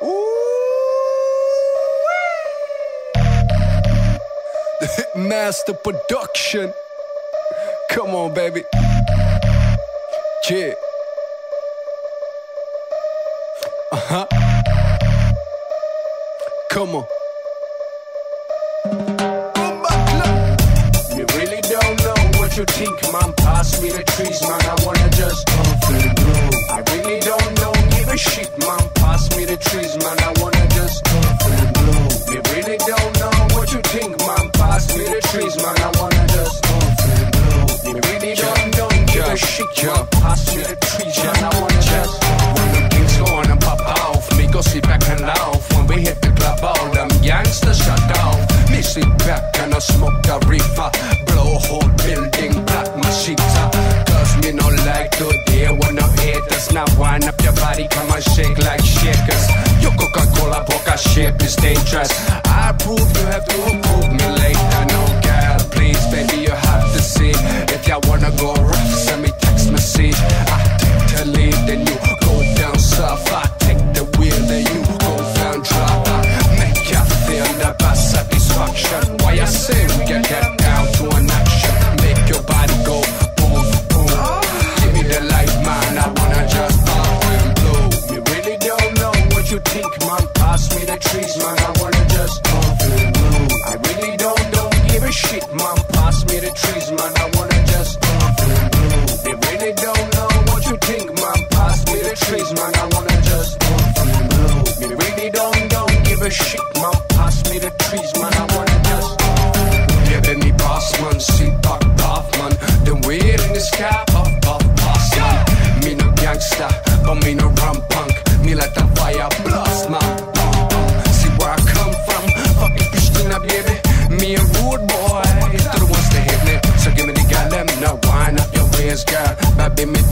The Hitmaster Production. Come on, baby. Yeah. Uh huh. Come on. You really don't know what you think, man. Pass me the trees, man. I wanna just puff and blow. I really don't know, give a shit, man. Smoke a reefer, blow whole building black machita. Cause me no like to deal with no haters. Now wind up your body, come and shake like shakers. Your Coca-Cola Boca shape is dangerous. I prove you have to approve me later. No girl, please, baby, you have to see. If y'all wanna go rough, send me a shit, man. Pass me the trees, man. I wanna just puff and blow. You really don't know what you think, man. Pass me the trees, man. I wanna just puff and blow. You really don't, don't give a shit, man. Pass me the. sky. Baby, me